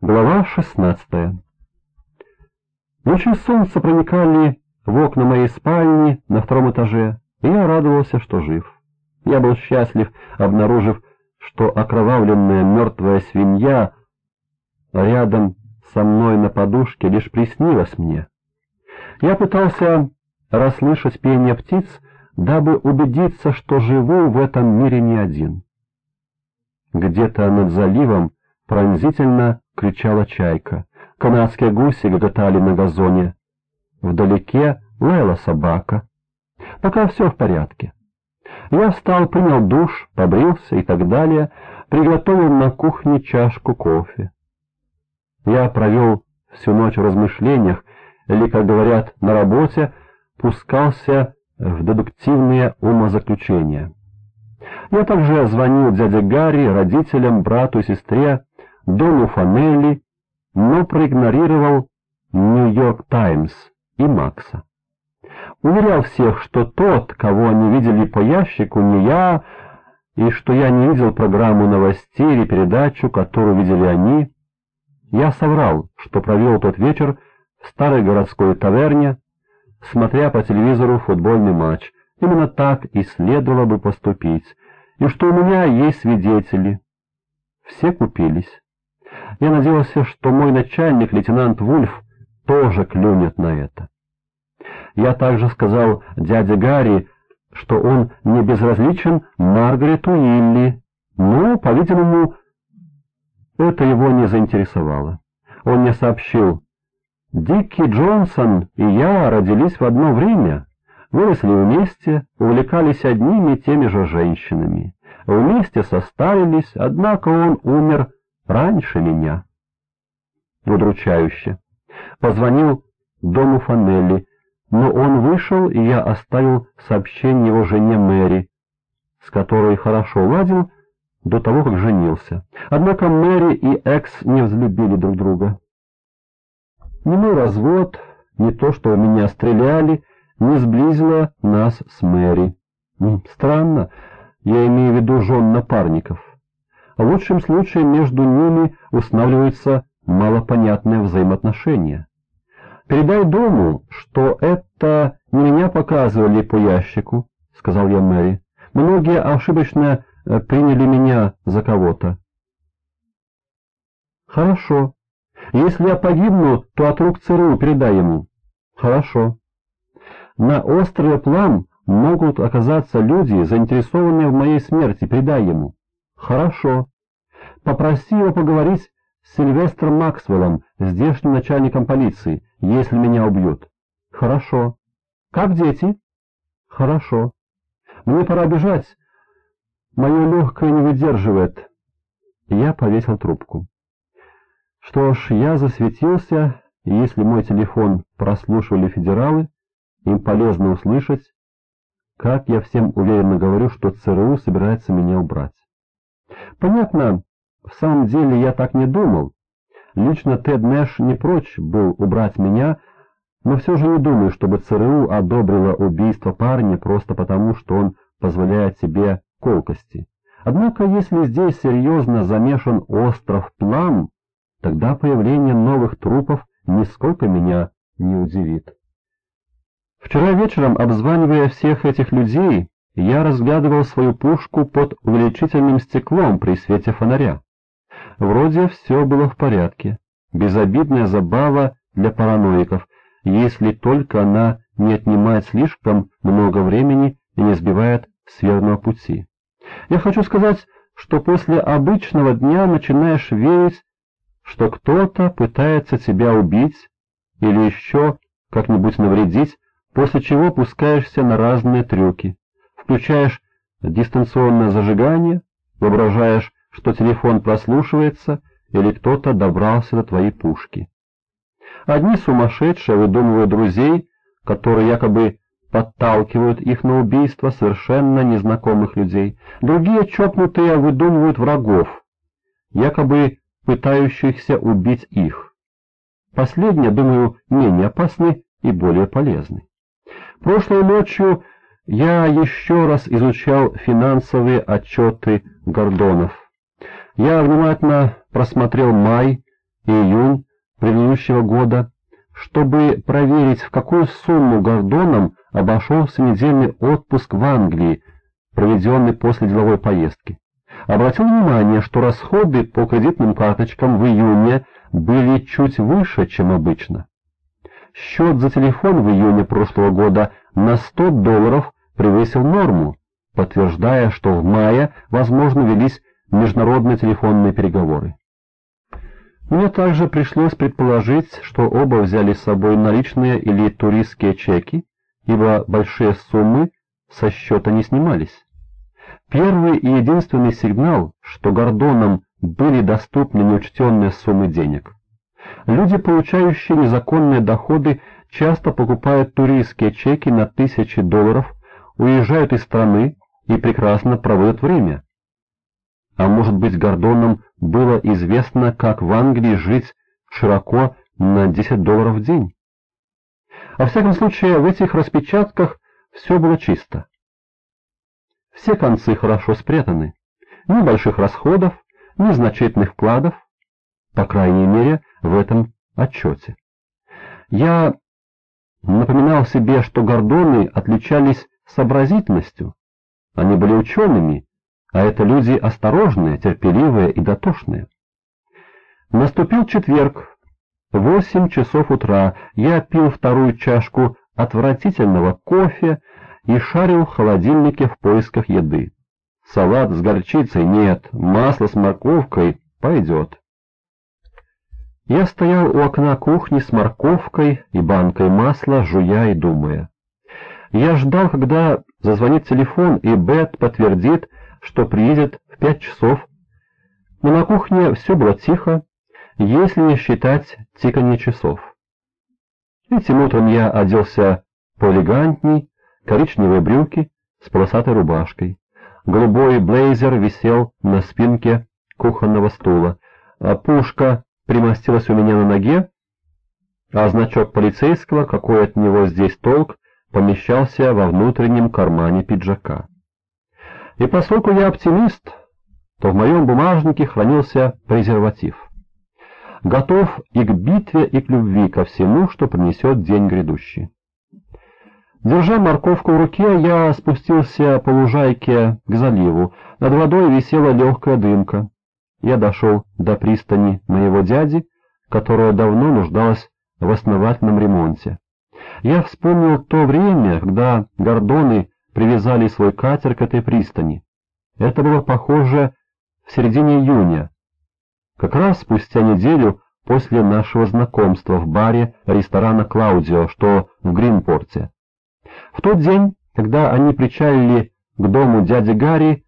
Глава 16 Лучи солнца проникали в окна моей спальни на втором этаже, и я радовался, что жив. Я был счастлив, обнаружив, что окровавленная мертвая свинья рядом со мной на подушке лишь приснилась мне. Я пытался расслышать пение птиц, дабы убедиться, что живу в этом мире не один. Где-то над заливом пронзительно кричала чайка. Канадские гуси гоготали на газоне. Вдалеке лаяла собака. Пока все в порядке. Я встал, принял душ, побрился и так далее, приготовил на кухне чашку кофе. Я провел всю ночь в размышлениях, или, как говорят, на работе, пускался в дедуктивные умозаключения. Я также звонил дяде Гарри, родителям, брату и сестре, Дону Фанелли, но проигнорировал «Нью-Йорк Таймс» и Макса. Уверял всех, что тот, кого они видели по ящику, не я, и что я не видел программу новостей или передачу, которую видели они. Я соврал, что провел тот вечер в старой городской таверне, смотря по телевизору футбольный матч. Именно так и следовало бы поступить, и что у меня есть свидетели. Все купились. Я надеялся, что мой начальник, лейтенант Вульф, тоже клюнет на это. Я также сказал дяде Гарри, что он не безразличен Маргарету Илли, но, по-видимому, это его не заинтересовало. Он мне сообщил, Дикки Джонсон и я родились в одно время, выросли вместе, увлекались одними и теми же женщинами, вместе состарились, однако он умер раньше меня. Удручающе. Позвонил дому Фанелли, но он вышел, и я оставил сообщение его жене Мэри, с которой хорошо ладил до того, как женился. Однако Мэри и Экс не взлюбили друг друга. Ни мой развод, ни то, что меня стреляли, не сблизило нас с Мэри. Странно, я имею в виду жен напарников. В лучшем случае между ними устанавливаются малопонятные взаимоотношения. «Передай дому, что это не меня показывали по ящику», — сказал я Мэри. «Многие ошибочно э, приняли меня за кого-то». «Хорошо», если я погибну, то от рук ЦРУ передай ему. Хорошо. На острове Плам могут оказаться люди, заинтересованные в моей смерти, передай ему. Хорошо. Попроси его поговорить с Сильвестром Максвеллом, здешним начальником полиции, если меня убьют. Хорошо. Как дети? Хорошо. Мне пора бежать. Мое легкое не выдерживает. Я повесил трубку. Что ж, я засветился, и если мой телефон прослушивали федералы, им полезно услышать, как я всем уверенно говорю, что ЦРУ собирается меня убрать. Понятно, в самом деле я так не думал. Лично Тед Нэш не прочь был убрать меня, но все же не думаю, чтобы ЦРУ одобрило убийство парня просто потому, что он позволяет себе колкости. Однако, если здесь серьезно замешан остров Плам, тогда появление новых трупов нисколько меня не удивит. Вчера вечером, обзванивая всех этих людей, я разглядывал свою пушку под увеличительным стеклом при свете фонаря. Вроде все было в порядке. Безобидная забава для параноиков, если только она не отнимает слишком много времени и не сбивает с верного пути. Я хочу сказать, что после обычного дня начинаешь верить что кто-то пытается тебя убить или еще как-нибудь навредить, после чего пускаешься на разные трюки. Включаешь дистанционное зажигание, воображаешь, что телефон прослушивается или кто-то добрался до твоей пушки. Одни сумасшедшие выдумывают друзей, которые якобы подталкивают их на убийство совершенно незнакомых людей. Другие чокнутые выдумывают врагов, якобы пытающихся убить их. Последние, думаю, менее опасны и более полезны. Прошлой ночью я еще раз изучал финансовые отчеты Гордонов. Я внимательно просмотрел май и июнь предыдущего года, чтобы проверить, в какую сумму Гордоном обошелся недельный отпуск в Англии, проведенный после деловой поездки. Обратил внимание, что расходы по кредитным карточкам в июне были чуть выше, чем обычно. Счет за телефон в июне прошлого года на 100 долларов превысил норму, подтверждая, что в мае, возможно, велись международные телефонные переговоры. Мне также пришлось предположить, что оба взяли с собой наличные или туристские чеки, ибо большие суммы со счета не снимались. Первый и единственный сигнал, что Гордонам были доступны неучтенные суммы денег. Люди, получающие незаконные доходы, часто покупают туристские чеки на тысячи долларов, уезжают из страны и прекрасно проводят время. А может быть, Гордонам было известно, как в Англии жить широко на 10 долларов в день? Во всяком случае, в этих распечатках все было чисто. Все концы хорошо спрятаны. Ни больших расходов, ни значительных вкладов, по крайней мере, в этом отчете. Я напоминал себе, что Гордоны отличались сообразительностью. Они были учеными, а это люди осторожные, терпеливые и дотошные. Наступил четверг. Восемь часов утра я пил вторую чашку отвратительного кофе и шарил в холодильнике в поисках еды. Салат с горчицей нет, масло с морковкой пойдет. Я стоял у окна кухни с морковкой и банкой масла, жуя и думая. Я ждал, когда зазвонит телефон, и Бет подтвердит, что приедет в пять часов. Но на кухне все было тихо, если не считать тиканье часов. Этим утром я оделся поэлегантней, коричневые брюки с полосатой рубашкой. Голубой блейзер висел на спинке кухонного стула, а пушка примостилась у меня на ноге, а значок полицейского, какой от него здесь толк, помещался во внутреннем кармане пиджака. И поскольку я оптимист, то в моем бумажнике хранился презерватив. Готов и к битве, и к любви, ко всему, что принесет день грядущий. Держа морковку в руке, я спустился по лужайке к заливу. Над водой висела легкая дымка. Я дошел до пристани моего дяди, которая давно нуждалась в основательном ремонте. Я вспомнил то время, когда Гордоны привязали свой катер к этой пристани. Это было похоже в середине июня, как раз спустя неделю после нашего знакомства в баре ресторана «Клаудио», что в Гринпорте. В тот день, когда они причалили к дому дяди Гарри,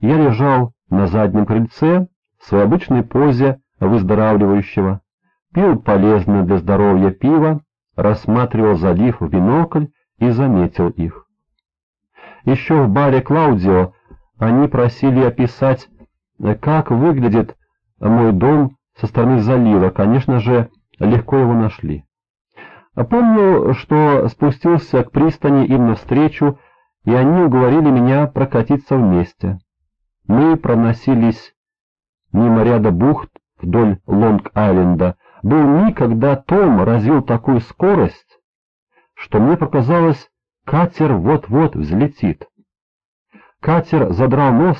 я лежал на заднем крыльце в своей обычной позе выздоравливающего, пил полезное для здоровья пиво, рассматривал залив в бинокль и заметил их. Еще в баре Клаудио они просили описать, как выглядит мой дом со стороны залива. Конечно же, легко его нашли. Помню, что спустился к пристани им навстречу, и они уговорили меня прокатиться вместе. Мы проносились мимо ряда бухт вдоль Лонг-Айленда. Был миг, когда Том развил такую скорость, что мне показалось, Катер вот-вот взлетит. Катер задрал нос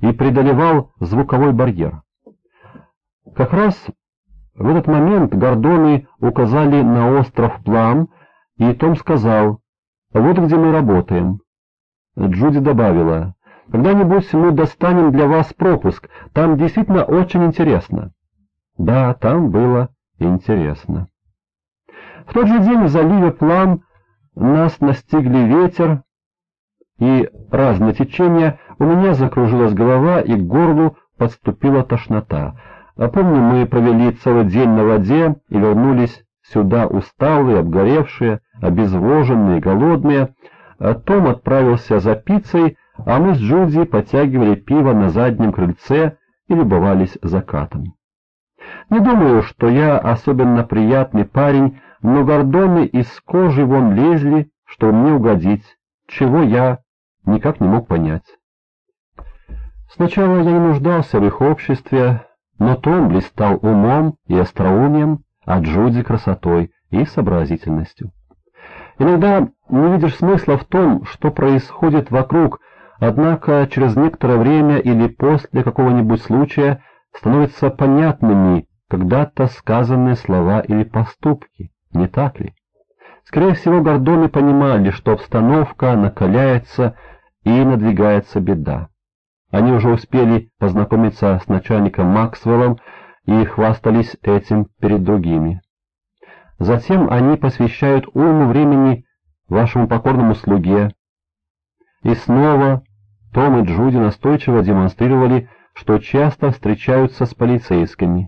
и преодолевал звуковой барьер. Как раз в этот момент Гордоны указали на остров Плам, и Том сказал, «Вот где мы работаем». Джуди добавила, «Когда-нибудь мы достанем для вас пропуск, там действительно очень интересно». Да, там было интересно. В тот же день в заливе Плам нас настигли ветер и разное течение, у меня закружилась голова и к горлу подступила тошнота. А помню, мы провели целый день на воде и вернулись сюда усталые, обгоревшие, обезвоженные, голодные. А Том отправился за пиццей, а мы с Джуди подтягивали пиво на заднем крыльце и любовались закатом. Не думаю, что я особенно приятный парень, но гордоны из кожи вон лезли, что мне угодить, чего я никак не мог понять. Сначала я не нуждался в их обществе, Но Том блистал умом и остроумием, а Джуди красотой и сообразительностью. Иногда не видишь смысла в том, что происходит вокруг, однако через некоторое время или после какого-нибудь случая становятся понятными когда-то сказанные слова или поступки, не так ли? Скорее всего, Гордоны понимали, что обстановка накаляется и надвигается беда. Они уже успели познакомиться с начальником Максвеллом и хвастались этим перед другими. Затем они посвящают уйму времени вашему покорному слуге. И снова Том и Джуди настойчиво демонстрировали, что часто встречаются с полицейскими.